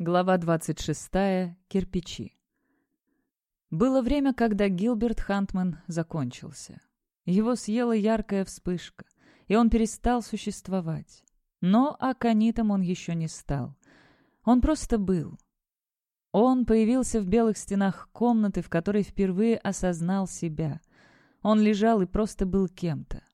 Глава 26. Кирпичи. Было время, когда Гилберт Хантман закончился. Его съела яркая вспышка, и он перестал существовать. Но аконитом он еще не стал. Он просто был. Он появился в белых стенах комнаты, в которой впервые осознал себя. Он лежал и просто был кем-то.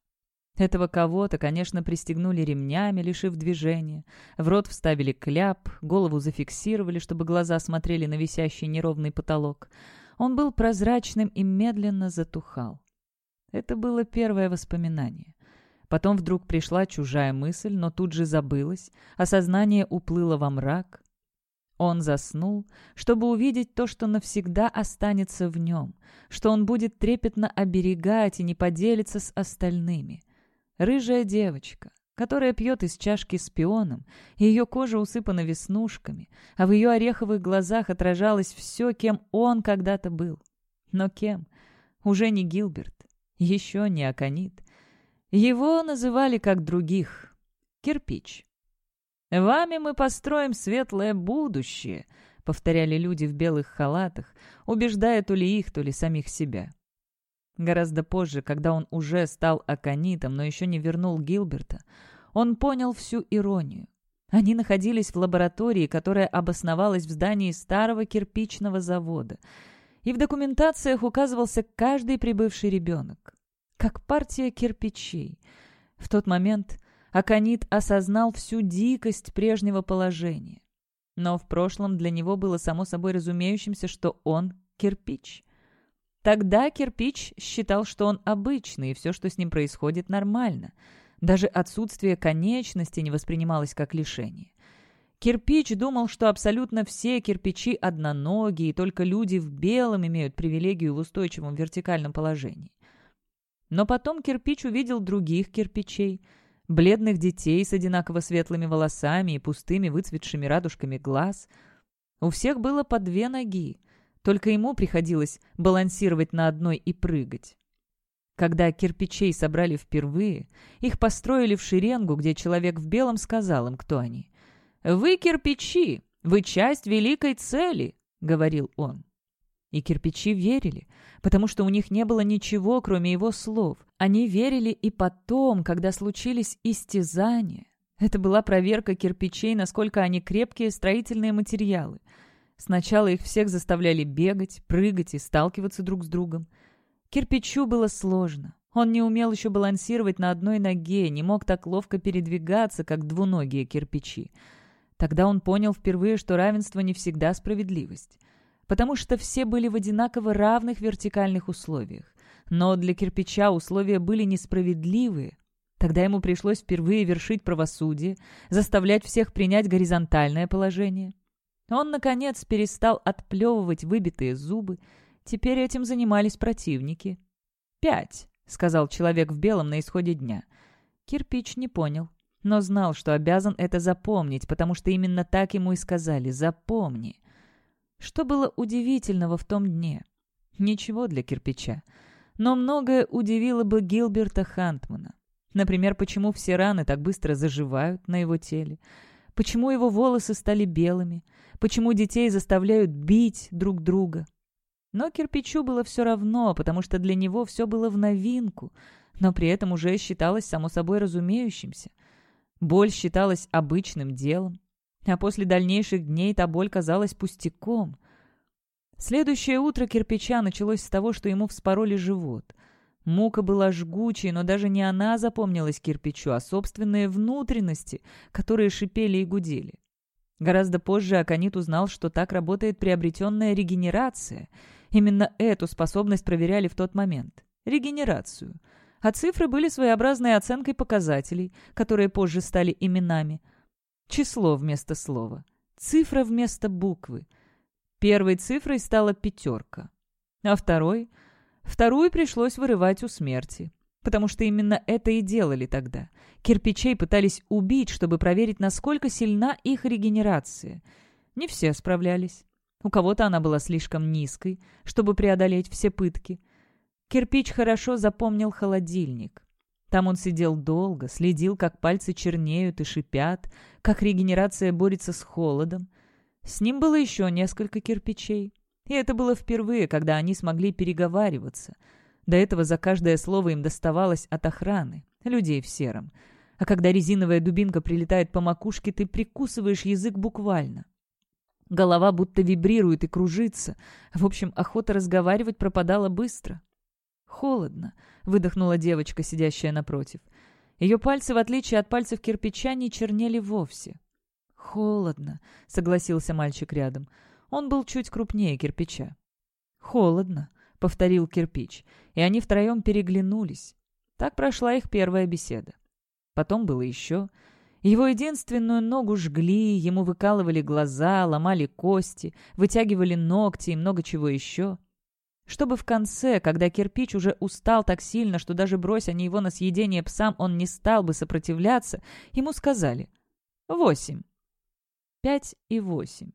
Этого кого-то, конечно, пристегнули ремнями, лишив движения. В рот вставили кляп, голову зафиксировали, чтобы глаза смотрели на висящий неровный потолок. Он был прозрачным и медленно затухал. Это было первое воспоминание. Потом вдруг пришла чужая мысль, но тут же забылась, а сознание уплыло во мрак. Он заснул, чтобы увидеть то, что навсегда останется в нем, что он будет трепетно оберегать и не поделится с остальными — Рыжая девочка, которая пьет из чашки с пионом, и ее кожа усыпана веснушками, а в ее ореховых глазах отражалось все, кем он когда-то был. Но кем? Уже не Гилберт, еще не Аконит. Его называли как других — кирпич. «Вами мы построим светлое будущее», — повторяли люди в белых халатах, убеждая то ли их, то ли самих себя. Гораздо позже, когда он уже стал аконитом, но еще не вернул Гилберта, он понял всю иронию. Они находились в лаборатории, которая обосновалась в здании старого кирпичного завода, и в документациях указывался каждый прибывший ребенок, как партия кирпичей. В тот момент Аконит осознал всю дикость прежнего положения. Но в прошлом для него было само собой разумеющимся, что он кирпич. Тогда кирпич считал, что он обычный, и все, что с ним происходит, нормально. Даже отсутствие конечности не воспринималось как лишение. Кирпич думал, что абсолютно все кирпичи одноногие, и только люди в белом имеют привилегию в устойчивом вертикальном положении. Но потом кирпич увидел других кирпичей, бледных детей с одинаково светлыми волосами и пустыми выцветшими радужками глаз. У всех было по две ноги, только ему приходилось балансировать на одной и прыгать. Когда кирпичей собрали впервые, их построили в шеренгу, где человек в белом сказал им, кто они. «Вы кирпичи! Вы часть великой цели!» — говорил он. И кирпичи верили, потому что у них не было ничего, кроме его слов. Они верили и потом, когда случились истязания. Это была проверка кирпичей, насколько они крепкие строительные материалы — Сначала их всех заставляли бегать, прыгать и сталкиваться друг с другом. Кирпичу было сложно. Он не умел еще балансировать на одной ноге, не мог так ловко передвигаться, как двуногие кирпичи. Тогда он понял впервые, что равенство не всегда справедливость. Потому что все были в одинаково равных вертикальных условиях. Но для кирпича условия были несправедливые. Тогда ему пришлось впервые вершить правосудие, заставлять всех принять горизонтальное положение. Он, наконец, перестал отплевывать выбитые зубы. Теперь этим занимались противники. «Пять», — сказал человек в белом на исходе дня. Кирпич не понял, но знал, что обязан это запомнить, потому что именно так ему и сказали «запомни». Что было удивительного в том дне? Ничего для кирпича. Но многое удивило бы Гилберта Хантмана. Например, почему все раны так быстро заживают на его теле, почему его волосы стали белыми, почему детей заставляют бить друг друга. Но кирпичу было все равно, потому что для него все было в новинку, но при этом уже считалось само собой разумеющимся. Боль считалась обычным делом, а после дальнейших дней та боль казалась пустяком. Следующее утро кирпича началось с того, что ему вспороли живот. Мука была жгучей, но даже не она запомнилась кирпичу, а собственные внутренности, которые шипели и гудели. Гораздо позже Аконит узнал, что так работает приобретенная регенерация. Именно эту способность проверяли в тот момент. Регенерацию. А цифры были своеобразной оценкой показателей, которые позже стали именами. Число вместо слова. Цифра вместо буквы. Первой цифрой стала пятерка. А второй? Вторую пришлось вырывать у смерти потому что именно это и делали тогда. Кирпичей пытались убить, чтобы проверить, насколько сильна их регенерация. Не все справлялись. У кого-то она была слишком низкой, чтобы преодолеть все пытки. Кирпич хорошо запомнил холодильник. Там он сидел долго, следил, как пальцы чернеют и шипят, как регенерация борется с холодом. С ним было еще несколько кирпичей. И это было впервые, когда они смогли переговариваться. До этого за каждое слово им доставалось от охраны, людей в сером. А когда резиновая дубинка прилетает по макушке, ты прикусываешь язык буквально. Голова будто вибрирует и кружится. В общем, охота разговаривать пропадала быстро. «Холодно», — выдохнула девочка, сидящая напротив. Ее пальцы, в отличие от пальцев кирпича, не чернели вовсе. «Холодно», — согласился мальчик рядом. Он был чуть крупнее кирпича. «Холодно», — повторил кирпич, и они втроем переглянулись. Так прошла их первая беседа. Потом было еще. Его единственную ногу жгли, ему выкалывали глаза, ломали кости, вытягивали ногти и много чего еще. Чтобы в конце, когда кирпич уже устал так сильно, что даже брось они его на съедение псам, он не стал бы сопротивляться, ему сказали «Восемь». Пять и восемь.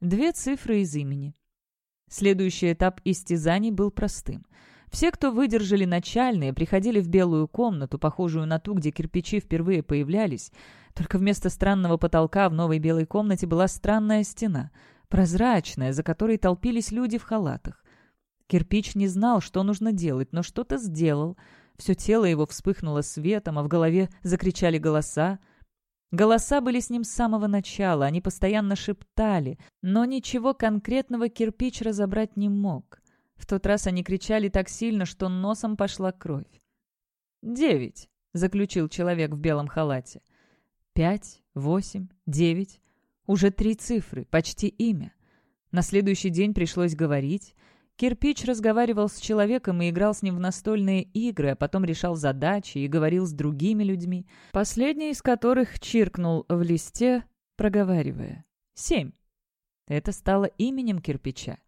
Две цифры из имени. Следующий этап истязаний был простым. Все, кто выдержали начальные, приходили в белую комнату, похожую на ту, где кирпичи впервые появлялись. Только вместо странного потолка в новой белой комнате была странная стена, прозрачная, за которой толпились люди в халатах. Кирпич не знал, что нужно делать, но что-то сделал. Все тело его вспыхнуло светом, а в голове закричали голоса. Голоса были с ним с самого начала, они постоянно шептали, но ничего конкретного кирпич разобрать не мог. В тот раз они кричали так сильно, что носом пошла кровь. «Девять», — заключил человек в белом халате. «Пять, восемь, девять. Уже три цифры, почти имя. На следующий день пришлось говорить. Кирпич разговаривал с человеком и играл с ним в настольные игры, а потом решал задачи и говорил с другими людьми, последний из которых чиркнул в листе, проговаривая «семь». Это стало именем кирпича.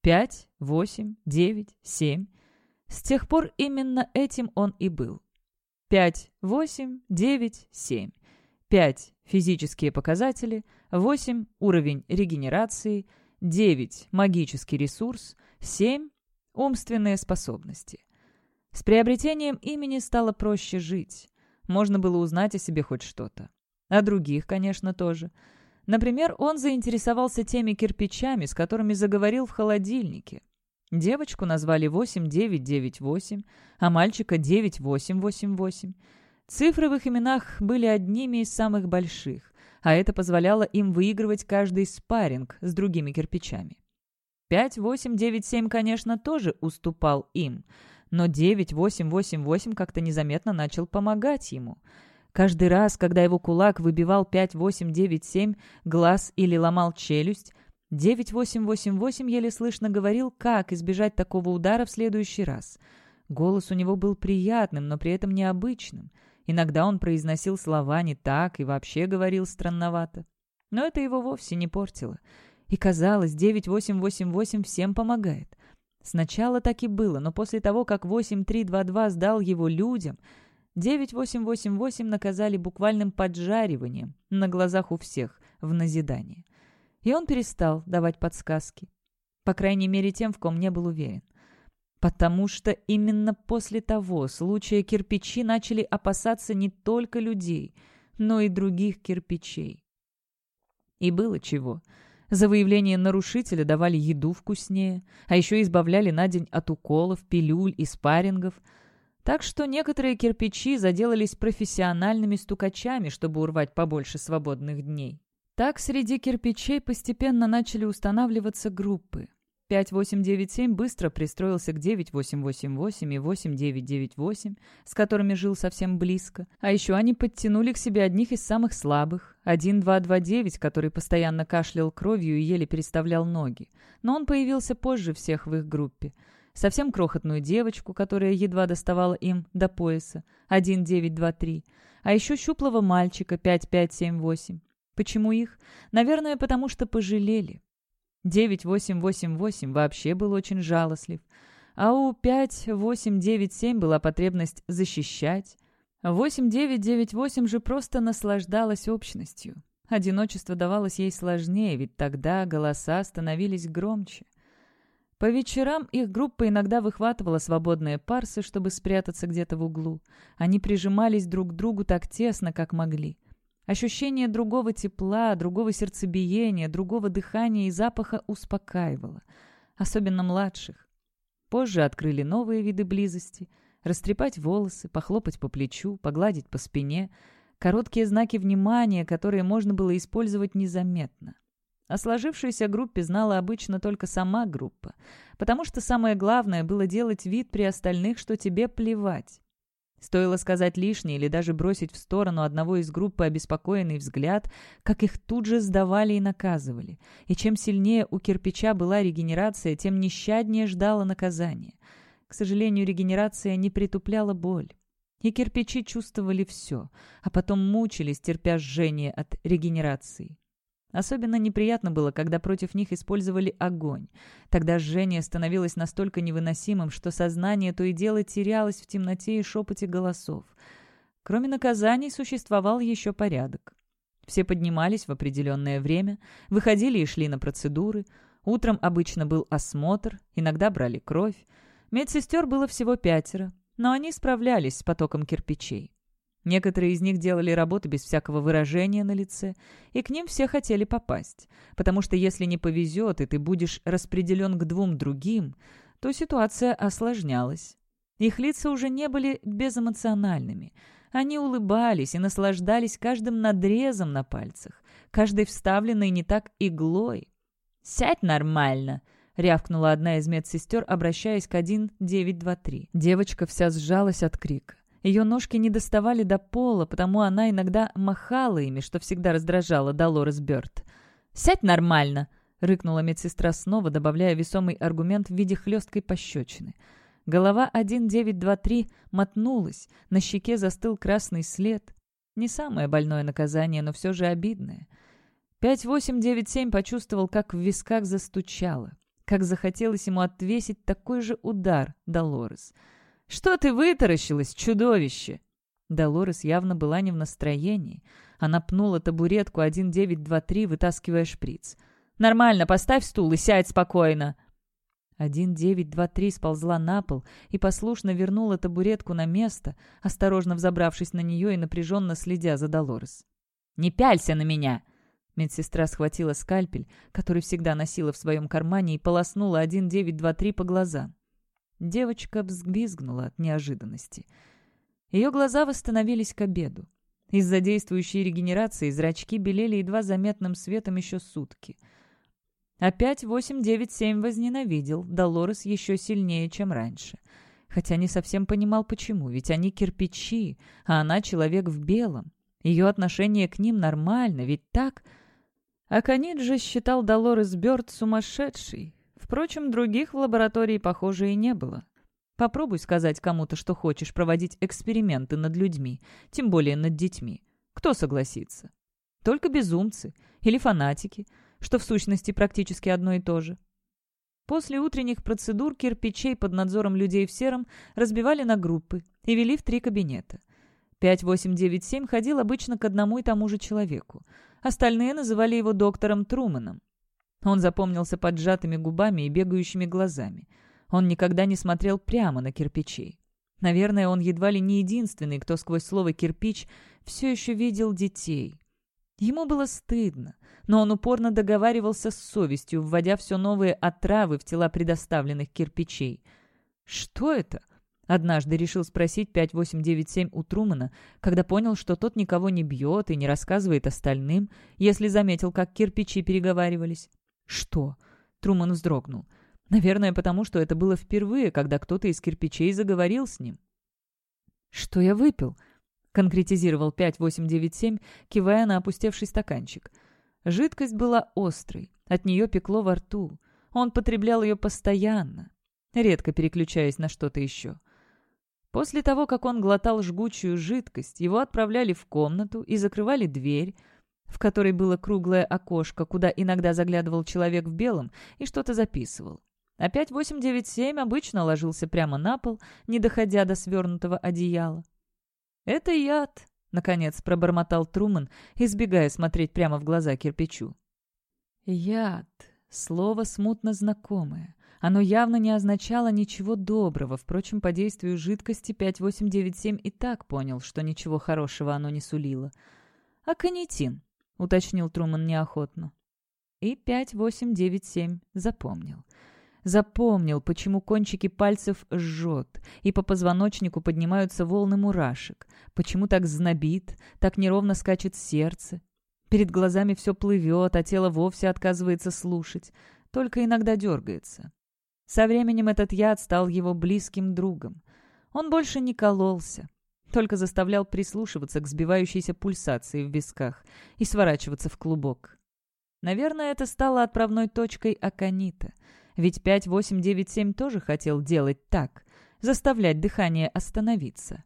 Пять, восемь, девять, семь. С тех пор именно этим он и был. Пять, восемь, девять, семь. Пять – физические показатели, восемь – уровень регенерации, девять – магический ресурс, 7. Умственные способности. С приобретением имени стало проще жить. Можно было узнать о себе хоть что-то. О других, конечно, тоже. Например, он заинтересовался теми кирпичами, с которыми заговорил в холодильнике. Девочку назвали 8998, а мальчика 9888. Цифры в их именах были одними из самых больших, а это позволяло им выигрывать каждый спарринг с другими кирпичами. 5897, конечно, тоже уступал им, но 9888 как-то незаметно начал помогать ему. Каждый раз, когда его кулак выбивал 5897 глаз или ломал челюсть, 9888 еле слышно говорил, как избежать такого удара в следующий раз. Голос у него был приятным, но при этом необычным. Иногда он произносил слова не так и вообще говорил странновато. Но это его вовсе не портило. И казалось, 9888 всем помогает. Сначала так и было, но после того, как 8322 сдал его людям, 9888 наказали буквальным поджариванием на глазах у всех в назидание. И он перестал давать подсказки. По крайней мере, тем, в ком не был уверен. Потому что именно после того случая кирпичи начали опасаться не только людей, но и других кирпичей. И было чего — за выявление нарушителя давали еду вкуснее, а еще избавляли на день от уколов, пилюль и спаррингов. Так что некоторые кирпичи заделались профессиональными стукачами, чтобы урвать побольше свободных дней. Так среди кирпичей постепенно начали устанавливаться группы. 5897 быстро пристроился к 9888 и 8998, с которыми жил совсем близко. А еще они подтянули к себе одних из самых слабых, 1229, который постоянно кашлял кровью и еле переставлял ноги. Но он появился позже всех в их группе. Совсем крохотную девочку, которая едва доставала им до пояса, 1923. А еще щуплого мальчика, 5578. Почему их? Наверное, потому что пожалели. 9888 вообще был очень жалостлив, а у 5897 была потребность защищать. 8998 же просто наслаждалась общностью. Одиночество давалось ей сложнее, ведь тогда голоса становились громче. По вечерам их группа иногда выхватывала свободные парсы, чтобы спрятаться где-то в углу. Они прижимались друг к другу так тесно, как могли. Ощущение другого тепла, другого сердцебиения, другого дыхания и запаха успокаивало. Особенно младших. Позже открыли новые виды близости. Растрепать волосы, похлопать по плечу, погладить по спине. Короткие знаки внимания, которые можно было использовать незаметно. О сложившейся группе знала обычно только сама группа, потому что самое главное было делать вид при остальных, что тебе плевать. Стоило сказать лишнее или даже бросить в сторону одного из группы обеспокоенный взгляд, как их тут же сдавали и наказывали. И чем сильнее у кирпича была регенерация, тем нещаднее ждало наказание. К сожалению, регенерация не притупляла боль. И кирпичи чувствовали все, а потом мучились, терпя жжение от регенерации. Особенно неприятно было, когда против них использовали огонь. Тогда жжение становилось настолько невыносимым, что сознание то и дело терялось в темноте и шепоте голосов. Кроме наказаний существовал еще порядок. Все поднимались в определенное время, выходили и шли на процедуры. Утром обычно был осмотр, иногда брали кровь. Медсестер было всего пятеро, но они справлялись с потоком кирпичей. Некоторые из них делали работу без всякого выражения на лице, и к ним все хотели попасть, потому что если не повезет, и ты будешь распределен к двум другим, то ситуация осложнялась. Их лица уже не были безэмоциональными. Они улыбались и наслаждались каждым надрезом на пальцах, каждой вставленной не так иглой. «Сядь нормально!» — рявкнула одна из медсестер, обращаясь к 1923. Девочка вся сжалась от крика. Ее ножки не доставали до пола, потому она иногда махала ими, что всегда раздражало Долорес Бёрд. «Сядь нормально!» — рыкнула медсестра снова, добавляя весомый аргумент в виде хлесткой пощечины. Голова 1923 мотнулась, на щеке застыл красный след. Не самое больное наказание, но все же обидное. 5897 почувствовал, как в висках застучало, как захотелось ему отвесить такой же удар Долорес — «Что ты вытаращилась, чудовище?» Долорес явно была не в настроении. Она пнула табуретку 1923, вытаскивая шприц. «Нормально, поставь стул и сядь спокойно!» 1923 сползла на пол и послушно вернула табуретку на место, осторожно взобравшись на нее и напряженно следя за Долорес. «Не пялься на меня!» Медсестра схватила скальпель, который всегда носила в своем кармане, и полоснула 1923 по глазам. Девочка взвизгнула от неожиданности. Ее глаза восстановились к обеду. Из-за действующей регенерации зрачки белели едва заметным светом еще сутки. Опять 897 возненавидел Долорес еще сильнее, чем раньше. Хотя не совсем понимал, почему, ведь они кирпичи, а она человек в белом. Ее отношение к ним нормально, ведь так... А Каниджи считал Долорес Бёрд сумасшедшей, Впрочем, других в лаборатории, похоже, и не было. Попробуй сказать кому-то, что хочешь проводить эксперименты над людьми, тем более над детьми. Кто согласится? Только безумцы или фанатики, что в сущности практически одно и то же. После утренних процедур кирпичей под надзором людей в сером разбивали на группы и вели в три кабинета. 5897 ходил обычно к одному и тому же человеку. Остальные называли его доктором Труманом. Он запомнился поджатыми губами и бегающими глазами. Он никогда не смотрел прямо на кирпичей. Наверное, он едва ли не единственный, кто сквозь слово «кирпич» все еще видел детей. Ему было стыдно, но он упорно договаривался с совестью, вводя все новые отравы в тела предоставленных кирпичей. «Что это?» — однажды решил спросить 5897 у Трумана, когда понял, что тот никого не бьет и не рассказывает остальным, если заметил, как кирпичи переговаривались. «Что?» — Труман вздрогнул. «Наверное, потому что это было впервые, когда кто-то из кирпичей заговорил с ним». «Что я выпил?» — конкретизировал 5897, кивая на опустевший стаканчик. Жидкость была острой, от нее пекло во рту. Он потреблял ее постоянно, редко переключаясь на что-то еще. После того, как он глотал жгучую жидкость, его отправляли в комнату и закрывали дверь, в которой было круглое окошко, куда иногда заглядывал человек в белом и что-то записывал. Опять 897 обычно ложился прямо на пол, не доходя до свернутого одеяла. «Это яд», — наконец пробормотал Труман, избегая смотреть прямо в глаза кирпичу. «Яд» — слово смутно знакомое. Оно явно не означало ничего доброго, впрочем, по действию жидкости 5897 и так понял, что ничего хорошего оно не сулило — «Аконитин», — уточнил Труман неохотно. И 5897 запомнил. Запомнил, почему кончики пальцев жжет, и по позвоночнику поднимаются волны мурашек, почему так знобит, так неровно скачет сердце. Перед глазами все плывет, а тело вовсе отказывается слушать, только иногда дергается. Со временем этот яд стал его близким другом. Он больше не кололся, только заставлял прислушиваться к сбивающейся пульсации в висках и сворачиваться в клубок. Наверное, это стало отправной точкой Аконита. Ведь 5897 тоже хотел делать так, заставлять дыхание остановиться.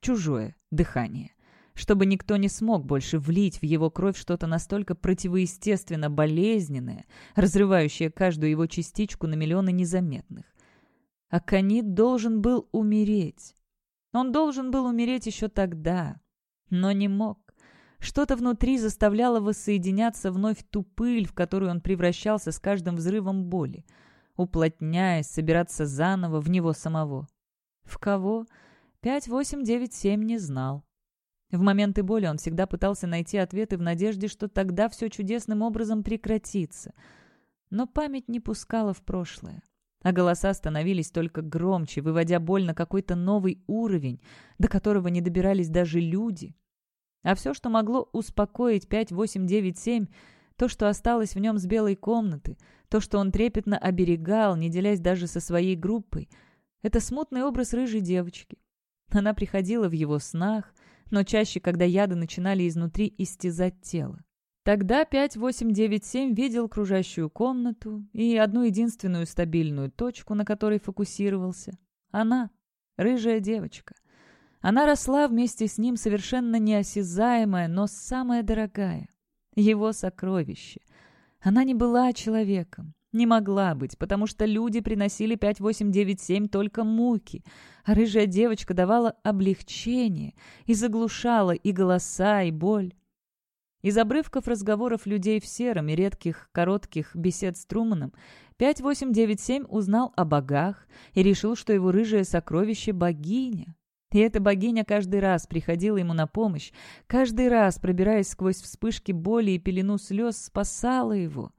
Чужое дыхание. Чтобы никто не смог больше влить в его кровь что-то настолько противоестественно болезненное, разрывающее каждую его частичку на миллионы незаметных. Аконит должен был умереть. Он должен был умереть еще тогда, но не мог. Что-то внутри заставляло воссоединяться вновь ту пыль, в которую он превращался с каждым взрывом боли, уплотняясь, собираться заново в него самого. В кого? 5897 не знал. В моменты боли он всегда пытался найти ответы в надежде, что тогда все чудесным образом прекратится. Но память не пускала в прошлое а голоса становились только громче, выводя боль на какой-то новый уровень, до которого не добирались даже люди. А все, что могло успокоить 5897, то, что осталось в нем с белой комнаты, то, что он трепетно оберегал, не делясь даже со своей группой, это смутный образ рыжей девочки. Она приходила в его снах, но чаще, когда яды начинали изнутри истязать тело. Тогда 5897 видел кружащую комнату и одну единственную стабильную точку, на которой фокусировался. Она, рыжая девочка. Она росла вместе с ним совершенно неосязаемая, но самая дорогая. Его сокровище. Она не была человеком. Не могла быть, потому что люди приносили 5897 только муки, а рыжая девочка давала облегчение и заглушала и голоса, и боль. Из обрывков разговоров людей в сером и редких коротких бесед с Труманом 5897 узнал о богах и решил, что его рыжее сокровище — богиня. И эта богиня каждый раз приходила ему на помощь, каждый раз, пробираясь сквозь вспышки боли и пелену слез, спасала его.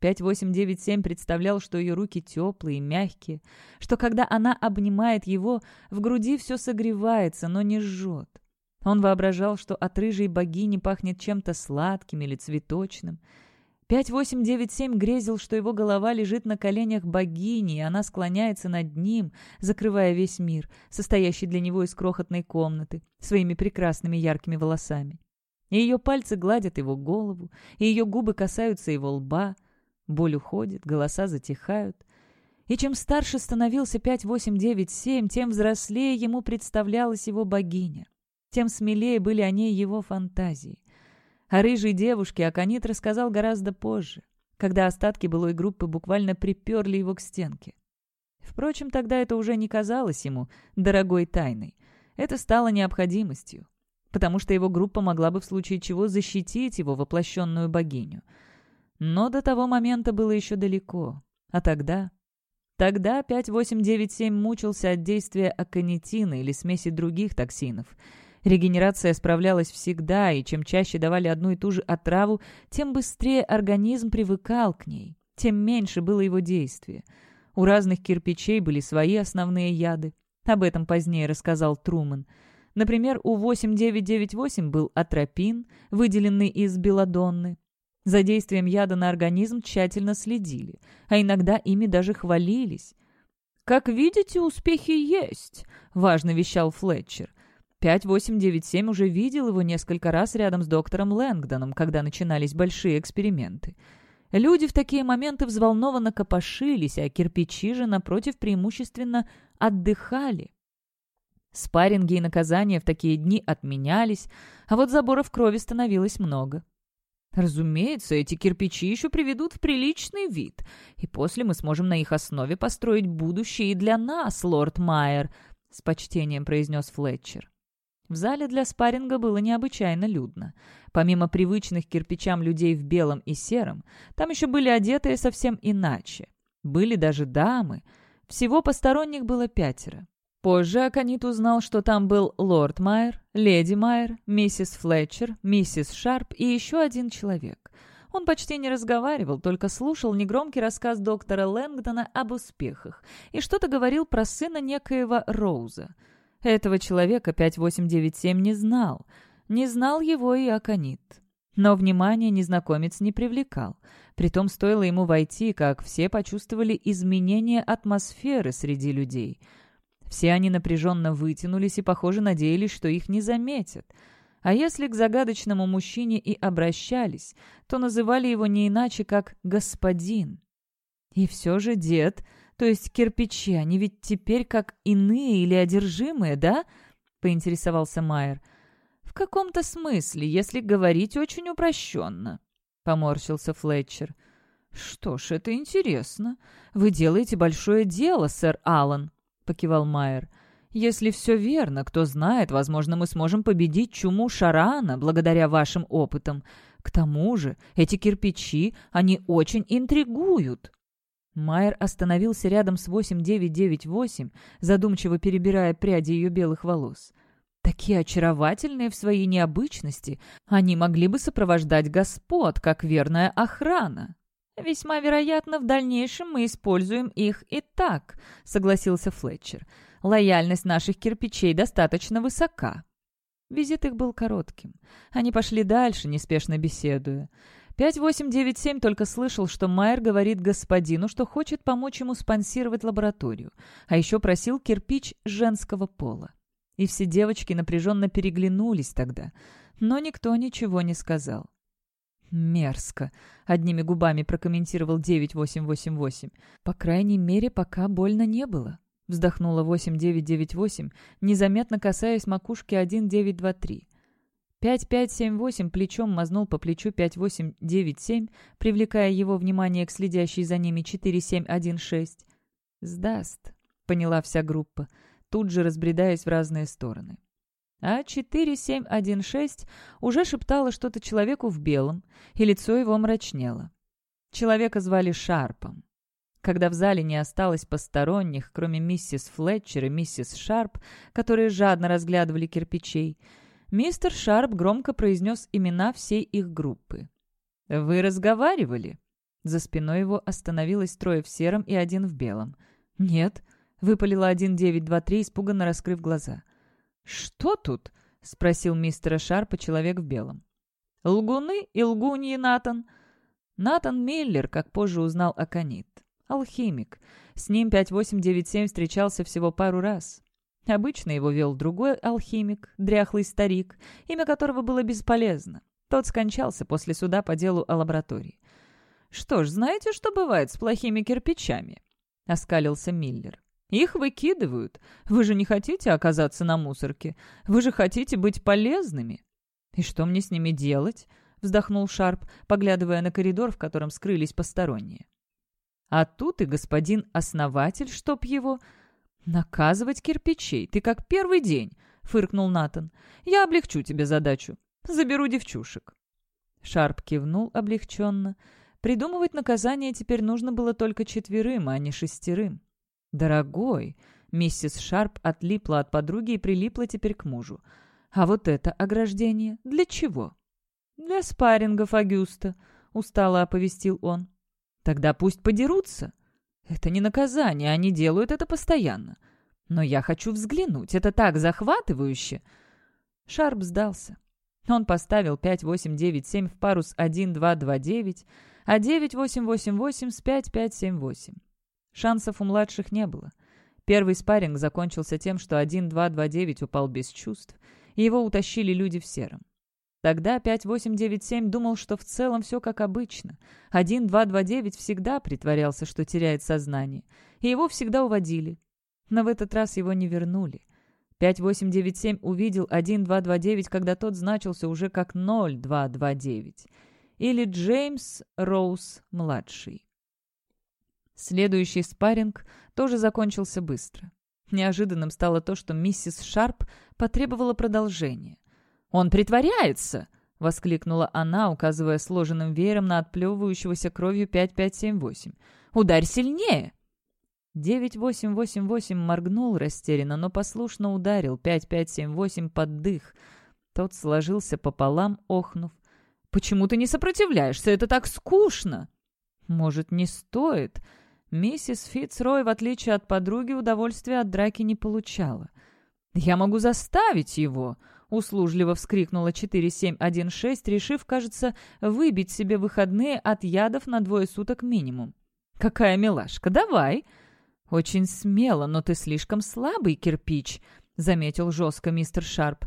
5897 представлял, что ее руки теплые и мягкие, что когда она обнимает его, в груди все согревается, но не жжет. Он воображал, что от рыжей богини пахнет чем-то сладким или цветочным. 5897 грезил, что его голова лежит на коленях богини, и она склоняется над ним, закрывая весь мир, состоящий для него из крохотной комнаты, своими прекрасными яркими волосами. И ее пальцы гладят его голову, и ее губы касаются его лба. Боль уходит, голоса затихают. И чем старше становился 5897, тем взрослее ему представлялась его богиня тем смелее были о ней его фантазии. О рыжей девушке Аконит рассказал гораздо позже, когда остатки былой группы буквально приперли его к стенке. Впрочем, тогда это уже не казалось ему дорогой тайной. Это стало необходимостью, потому что его группа могла бы в случае чего защитить его воплощенную богиню. Но до того момента было еще далеко. А тогда... Тогда 5897 мучился от действия аконитина или смеси других токсинов — Регенерация справлялась всегда, и чем чаще давали одну и ту же отраву, тем быстрее организм привыкал к ней, тем меньше было его действия. У разных кирпичей были свои основные яды. Об этом позднее рассказал Труман. Например, у 8998 был атропин, выделенный из белодонны. За действием яда на организм тщательно следили, а иногда ими даже хвалились. «Как видите, успехи есть», — важно вещал Флетчер. 5897 уже видел его несколько раз рядом с доктором Лэнгдоном, когда начинались большие эксперименты. Люди в такие моменты взволнованно копошились, а кирпичи же, напротив, преимущественно отдыхали. Спарринги и наказания в такие дни отменялись, а вот заборов крови становилось много. Разумеется, эти кирпичи еще приведут в приличный вид, и после мы сможем на их основе построить будущее и для нас, лорд Майер, — с почтением произнес Флетчер. В зале для спарринга было необычайно людно. Помимо привычных кирпичам людей в белом и сером, там еще были одетые совсем иначе. Были даже дамы. Всего посторонних было пятеро. Позже Аконит узнал, что там был лорд Майер, леди Майер, миссис Флетчер, миссис Шарп и еще один человек. Он почти не разговаривал, только слушал негромкий рассказ доктора Лэнгдона об успехах и что-то говорил про сына некоего Роуза. Этого человека 5897 не знал. Не знал его и Аконит. Но внимание незнакомец не привлекал. Притом стоило ему войти, как все почувствовали изменение атмосферы среди людей — все они напряженно вытянулись и, похоже, надеялись, что их не заметят. А если к загадочному мужчине и обращались, то называли его не иначе, как «господин». И все же дед, то есть кирпичи, они ведь теперь как иные или одержимые, да? Поинтересовался Майер. В каком-то смысле, если говорить очень упрощенно, поморщился Флетчер. Что ж, это интересно. Вы делаете большое дело, сэр Аллан, покивал Майер. «Если все верно, кто знает, возможно, мы сможем победить чуму Шарана благодаря вашим опытам. К тому же эти кирпичи, они очень интригуют». Майер остановился рядом с 8998, задумчиво перебирая пряди ее белых волос. Такие очаровательные в своей необычности, они могли бы сопровождать господ, как верная охрана. «Весьма вероятно, в дальнейшем мы используем их и так», — согласился Флетчер. «Лояльность наших кирпичей достаточно высока». Визит их был коротким. Они пошли дальше, неспешно беседуя. 5897 только слышал, что Майер говорит господину, что хочет помочь ему спонсировать лабораторию, а еще просил кирпич женского пола. И все девочки напряженно переглянулись тогда, но никто ничего не сказал. «Мерзко», — одними губами прокомментировал 9888. «По крайней мере, пока больно не было», — вздохнула 8998, незаметно касаясь макушки 1923. 5578 плечом мазнул по плечу 5897, привлекая его внимание к следящей за ними 4716. «Сдаст», — поняла вся группа, тут же разбредаясь в разные стороны. А 4716 уже шептала что-то человеку в белом, и лицо его мрачнело. Человека звали Шарпом. Когда в зале не осталось посторонних, кроме миссис Флетчер и миссис Шарп, которые жадно разглядывали кирпичей, мистер Шарп громко произнес имена всей их группы. «Вы разговаривали?» За спиной его остановилось трое в сером и один в белом. «Нет», — выпалила 1923, испуганно раскрыв глаза. «Что тут?» — спросил мистера Шарпа человек в белом. «Лгуны и лгуньи, Натан». Натан Миллер, как позже узнал Аконит. Алхимик. С ним 5897 встречался всего пару раз. Обычно его вел другой алхимик, дряхлый старик, имя которого было бесполезно. Тот скончался после суда по делу о лаборатории. «Что ж, знаете, что бывает с плохими кирпичами?» — оскалился Миллер. Их выкидывают. Вы же не хотите оказаться на мусорке. Вы же хотите быть полезными. И что мне с ними делать? Вздохнул Шарп, поглядывая на коридор, в котором скрылись посторонние. А тут и господин основатель, чтоб его... «Наказывать кирпичей, ты как первый день», — фыркнул Натан. «Я облегчу тебе задачу. Заберу девчушек». Шарп кивнул облегченно. Придумывать наказание теперь нужно было только четверым, а не шестерым. «Дорогой!» Миссис Шарп отлипла от подруги и прилипла теперь к мужу. «А вот это ограждение для чего?» «Для спаррингов, Агюста», — устало оповестил он. «Тогда пусть подерутся. Это не наказание, они делают это постоянно. Но я хочу взглянуть, это так захватывающе!» Шарп сдался. Он поставил 5897 в пару с 1229, а 9888 с 5578. Шансов у младших не было. Первый спарринг закончился тем, что 1-2-2-9 упал без чувств, и его утащили люди в сером. Тогда 5897 думал, что в целом все как обычно. 1-2-2-9 всегда притворялся, что теряет сознание, и его всегда уводили. Но в этот раз его не вернули. 5897 увидел 1229, когда тот значился уже как 0229. Или Джеймс Роуз-младший. Следующий спарринг тоже закончился быстро. Неожиданным стало то, что миссис Шарп потребовала продолжения. «Он притворяется!» — воскликнула она, указывая сложенным веером на отплевывающегося кровью 5578. «Ударь сильнее!» 9888 моргнул растерянно, но послушно ударил 5578 под дых. Тот сложился пополам, охнув. «Почему ты не сопротивляешься? Это так скучно!» «Может, не стоит?» Миссис Фицрой, в отличие от подруги, удовольствия от драки не получала. «Я могу заставить его!» — услужливо вскрикнула 4716, решив, кажется, выбить себе выходные от ядов на двое суток минимум. «Какая милашка! Давай!» «Очень смело, но ты слишком слабый, кирпич», — заметил жестко мистер Шарп.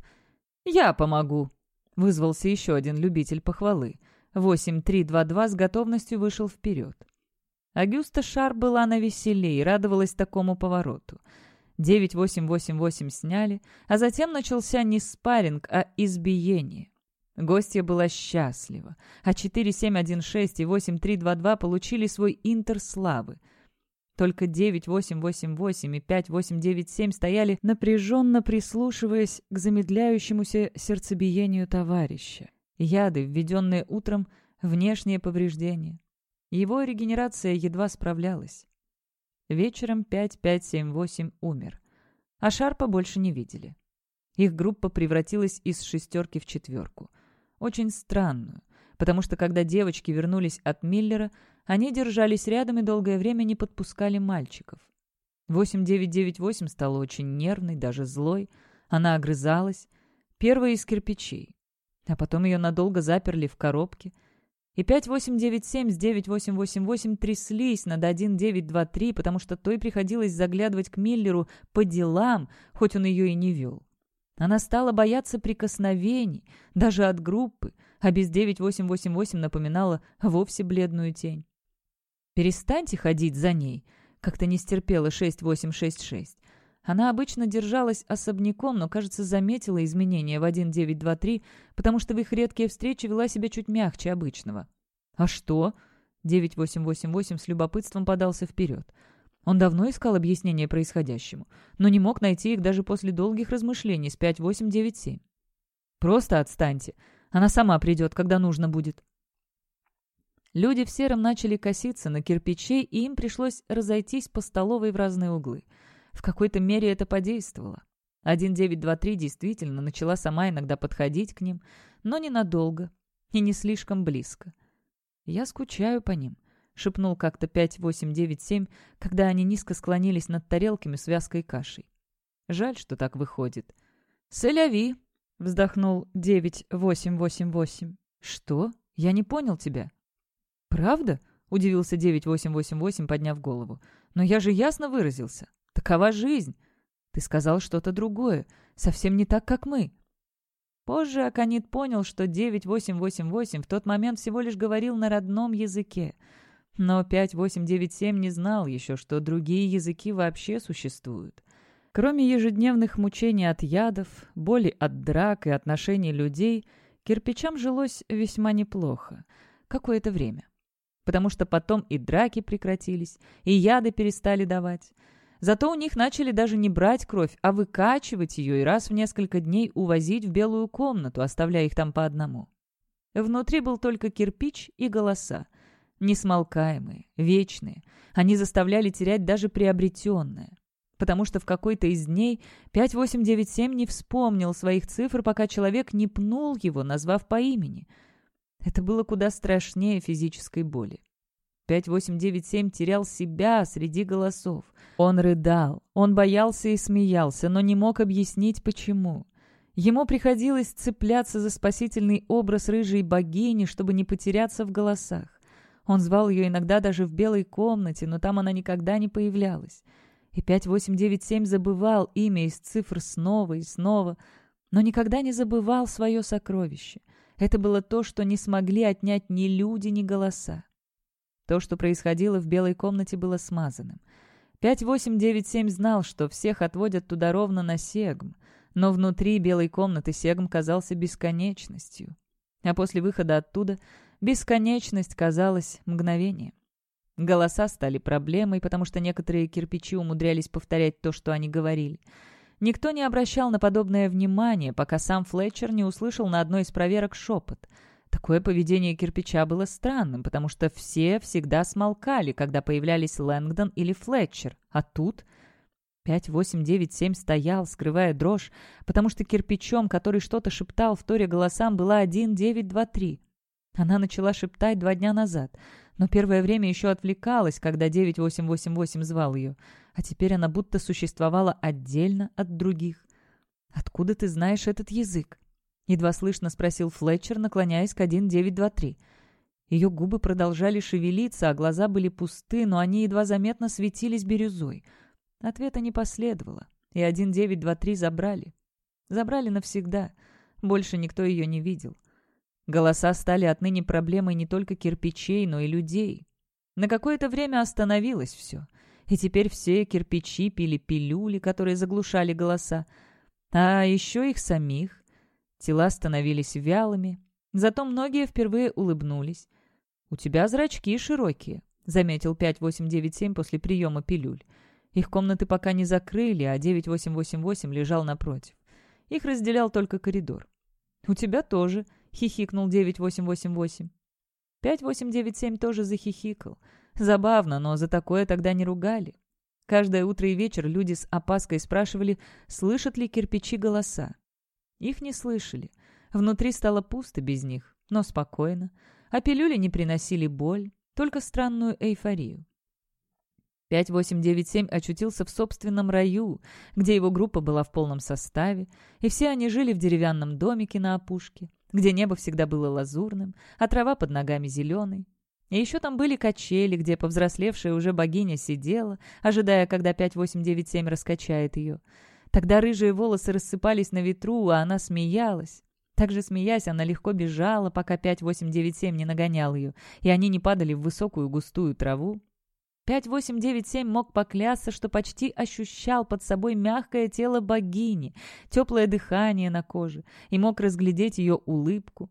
«Я помогу», — вызвался еще один любитель похвалы. 8322 с готовностью вышел вперед. Агюста Шарп была на и радовалась такому повороту. 9888 сняли, а затем начался не спарринг, а избиение. Гостья была счастлива, а 4716 и 8322 получили свой интер славы — только 9888 и 5897 стояли, напряженно прислушиваясь к замедляющемуся сердцебиению товарища. Яды, введенные утром, внешние повреждения. Его регенерация едва справлялась. Вечером 5578 умер. А Шарпа больше не видели. Их группа превратилась из шестерки в четверку. Очень странную, потому что когда девочки вернулись от Миллера, они держались рядом и долгое время не подпускали мальчиков. 8998 стала очень нервной, даже злой. Она огрызалась. Первая из кирпичей. А потом ее надолго заперли в коробке. И 5897 с 9888 тряслись над 1923, потому что той приходилось заглядывать к Миллеру по делам, хоть он ее и не вел. Она стала бояться прикосновений, даже от группы, а без 9888 напоминала вовсе бледную тень. «Перестаньте ходить за ней», — как-то не стерпела 6866. Она обычно держалась особняком, но, кажется, заметила изменения в 1923, потому что в их редкие встречи вела себя чуть мягче обычного. «А что?» — 9888 с любопытством подался вперед. Он давно искал объяснение происходящему, но не мог найти их даже после долгих размышлений с 5897. «Просто отстаньте. Она сама придет, когда нужно будет». Люди в сером начали коситься на кирпичей, и им пришлось разойтись по столовой в разные углы. В какой-то мере это подействовало. 1923 действительно начала сама иногда подходить к ним, но ненадолго и не слишком близко. «Я скучаю по ним», — шепнул как-то 5897, когда они низко склонились над тарелками с вязкой кашей. «Жаль, что так выходит». «Соляви», — вздохнул 9888. «Что? Я не понял тебя». «Правда?» — удивился 9888, подняв голову. «Но я же ясно выразился. Такова жизнь. Ты сказал что-то другое, совсем не так, как мы». Позже Аконит понял, что 9888 в тот момент всего лишь говорил на родном языке. Но 5897 не знал еще, что другие языки вообще существуют. Кроме ежедневных мучений от ядов, боли от драк и отношений людей, кирпичам жилось весьма неплохо. Какое-то время потому что потом и драки прекратились, и яды перестали давать. Зато у них начали даже не брать кровь, а выкачивать ее и раз в несколько дней увозить в белую комнату, оставляя их там по одному. Внутри был только кирпич и голоса. Несмолкаемые, вечные. Они заставляли терять даже приобретенное. Потому что в какой-то из дней 5897 не вспомнил своих цифр, пока человек не пнул его, назвав по имени — это было куда страшнее физической боли. 5897 терял себя среди голосов. Он рыдал, он боялся и смеялся, но не мог объяснить, почему. Ему приходилось цепляться за спасительный образ рыжей богини, чтобы не потеряться в голосах. Он звал ее иногда даже в белой комнате, но там она никогда не появлялась. И 5897 забывал имя из цифр снова и снова, но никогда не забывал свое сокровище — это было то, что не смогли отнять ни люди, ни голоса. То, что происходило в белой комнате, было смазанным. 5897 знал, что всех отводят туда ровно на Сегм, но внутри белой комнаты Сегм казался бесконечностью. А после выхода оттуда бесконечность казалась мгновением. Голоса стали проблемой, потому что некоторые кирпичи умудрялись повторять то, что они говорили — Никто не обращал на подобное внимание, пока сам Флетчер не услышал на одной из проверок шепот. Такое поведение кирпича было странным, потому что все всегда смолкали, когда появлялись Лэнгдон или Флетчер, а тут... 5897 стоял, скрывая дрожь, потому что кирпичом, который что-то шептал в торе голосам, была 1923. Она начала шептать два дня назад, но первое время еще отвлекалась, когда 9888 звал ее, а теперь она будто существовала отдельно от других. «Откуда ты знаешь этот язык?» Едва слышно спросил Флетчер, наклоняясь к 1923. Ее губы продолжали шевелиться, а глаза были пусты, но они едва заметно светились бирюзой. Ответа не последовало, и 1923 забрали. Забрали навсегда. Больше никто ее не видел. Голоса стали отныне проблемой не только кирпичей, но и людей. На какое-то время остановилось все. И теперь все кирпичи пили пилюли, которые заглушали голоса. А еще их самих. Тела становились вялыми. Зато многие впервые улыбнулись. «У тебя зрачки широкие», — заметил 5897 после приема пилюль. Их комнаты пока не закрыли, а 9888 лежал напротив. Их разделял только коридор. «У тебя тоже», — хихикнул 9888. 5897 тоже захихикал. Забавно, но за такое тогда не ругали. Каждое утро и вечер люди с опаской спрашивали, слышат ли кирпичи голоса. Их не слышали. Внутри стало пусто без них, но спокойно. А пилюли не приносили боль, только странную эйфорию. 5897 очутился в собственном раю, где его группа была в полном составе, и все они жили в деревянном домике на опушке, где небо всегда было лазурным, а трава под ногами зеленой. И еще там были качели, где повзрослевшая уже богиня сидела, ожидая, когда 5897 раскачает ее. Тогда рыжие волосы рассыпались на ветру, а она смеялась. Также смеясь, она легко бежала, пока 5897 не нагонял ее, и они не падали в высокую густую траву, 5897 мог поклясться, что почти ощущал под собой мягкое тело богини, теплое дыхание на коже, и мог разглядеть ее улыбку.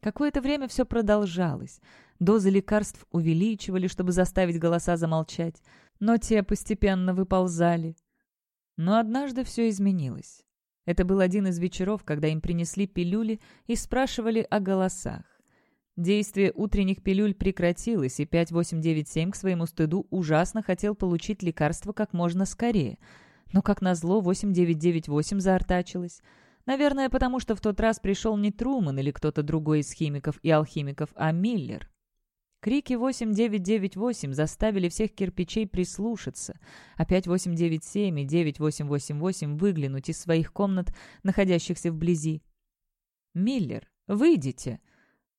Какое-то время все продолжалось. Дозы лекарств увеличивали, чтобы заставить голоса замолчать, но те постепенно выползали. Но однажды все изменилось. Это был один из вечеров, когда им принесли пилюли и спрашивали о голосах. Действие утренних пилюль прекратилось, и 5897 к своему стыду ужасно хотел получить лекарство как можно скорее. Но, как назло, 8998 заортачилось. Наверное, потому что в тот раз пришел не Труман или кто-то другой из химиков и алхимиков, а Миллер. Крики 8998 заставили всех кирпичей прислушаться, а 5897 и 9888 выглянуть из своих комнат, находящихся вблизи. «Миллер, выйдите!»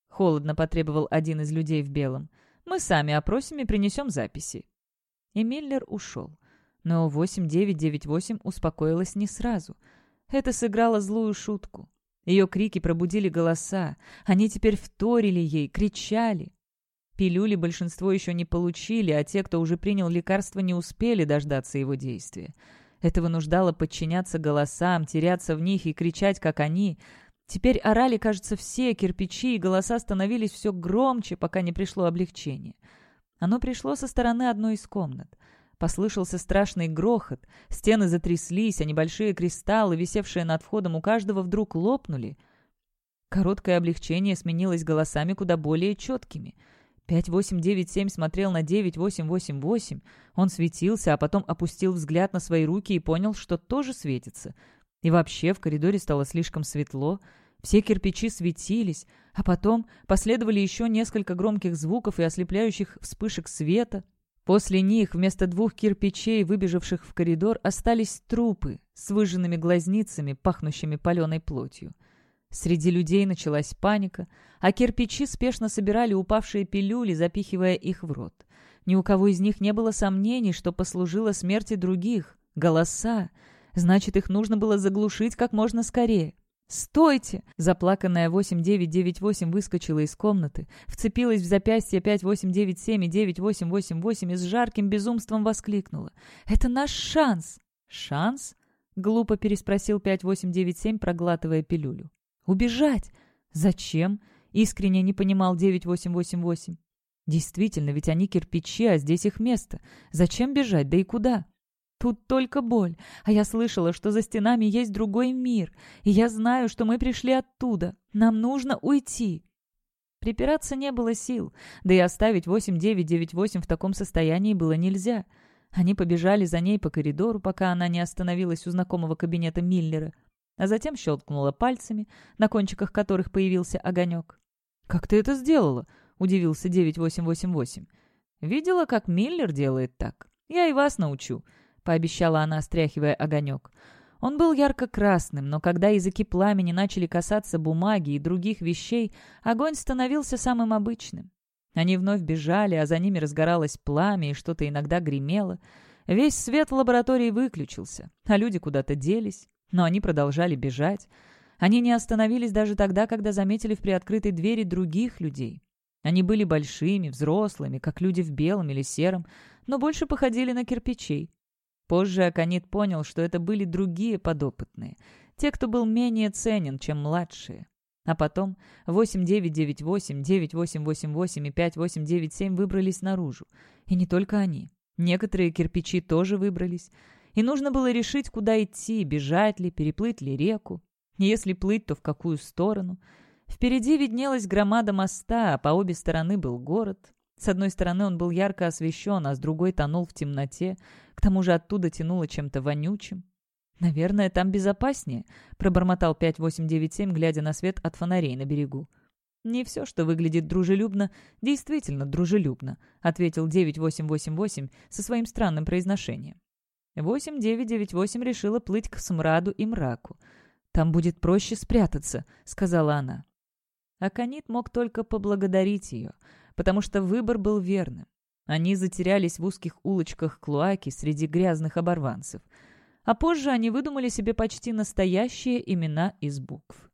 Холодно потребовал один из людей в белом. «Мы сами опросим и принесем записи». И Миллер ушел. Но 8998 успокоилась не сразу. Это сыграло злую шутку. Ее крики пробудили голоса. Они теперь вторили ей, кричали. Пилюли большинство еще не получили, а те, кто уже принял лекарство, не успели дождаться его действия. Это вынуждало подчиняться голосам, теряться в них и кричать, как они. Теперь орали, кажется, все кирпичи, и голоса становились все громче, пока не пришло облегчение. Оно пришло со стороны одной из комнат. Послышался страшный грохот, стены затряслись, а небольшие кристаллы, висевшие над входом у каждого, вдруг лопнули. Короткое облегчение сменилось голосами куда более четкими. 5897 смотрел на 9888. Он светился, а потом опустил взгляд на свои руки и понял, что тоже светится. И вообще в коридоре стало слишком светло — все кирпичи светились, а потом последовали еще несколько громких звуков и ослепляющих вспышек света. После них вместо двух кирпичей, выбежавших в коридор, остались трупы с выжженными глазницами, пахнущими паленой плотью. Среди людей началась паника, а кирпичи спешно собирали упавшие пилюли, запихивая их в рот. Ни у кого из них не было сомнений, что послужило смерти других. Голоса. Значит, их нужно было заглушить как можно скорее. «Стойте!» Заплаканная 8998 выскочила из комнаты, вцепилась в запястье 5897 и 9888 и с жарким безумством воскликнула. «Это наш шанс!» «Шанс?» — глупо переспросил 5897, проглатывая пилюлю. «Убежать!» «Зачем?» — искренне не понимал 9888. «Действительно, ведь они кирпичи, а здесь их место. Зачем бежать, да и куда?» Тут только боль. А я слышала, что за стенами есть другой мир. И я знаю, что мы пришли оттуда. Нам нужно уйти. Припираться не было сил, да и оставить 8998 в таком состоянии было нельзя. Они побежали за ней по коридору, пока она не остановилась у знакомого кабинета Миллера, а затем щелкнула пальцами, на кончиках которых появился огонек. «Как ты это сделала?» — удивился 9888. «Видела, как Миллер делает так. Я и вас научу», — пообещала она, стряхивая огонек. Он был ярко-красным, но когда языки пламени начали касаться бумаги и других вещей, огонь становился самым обычным. Они вновь бежали, а за ними разгоралось пламя и что-то иногда гремело. Весь свет в лаборатории выключился, а люди куда-то делись, но они продолжали бежать. Они не остановились даже тогда, когда заметили в приоткрытой двери других людей. Они были большими, взрослыми, как люди в белом или сером, но больше походили на кирпичей. Позже Аконит понял, что это были другие подопытные, те, кто был менее ценен, чем младшие. А потом 8998, 9888 и 5897 выбрались наружу. И не только они. Некоторые кирпичи тоже выбрались. И нужно было решить, куда идти, бежать ли, переплыть ли реку. Если плыть, то в какую сторону. Впереди виднелась громада моста, а по обе стороны был город. С одной стороны он был ярко освещен, а с другой тонул в темноте. К тому же оттуда тянуло чем-то вонючим. «Наверное, там безопаснее», — пробормотал 5897, глядя на свет от фонарей на берегу. «Не все, что выглядит дружелюбно, действительно дружелюбно», — ответил 9888 со своим странным произношением. 8998 решила плыть к смраду и мраку. «Там будет проще спрятаться», — сказала она. Аконит мог только поблагодарить ее — потому что выбор был верным. Они затерялись в узких улочках Клуаки среди грязных оборванцев. А позже они выдумали себе почти настоящие имена из букв.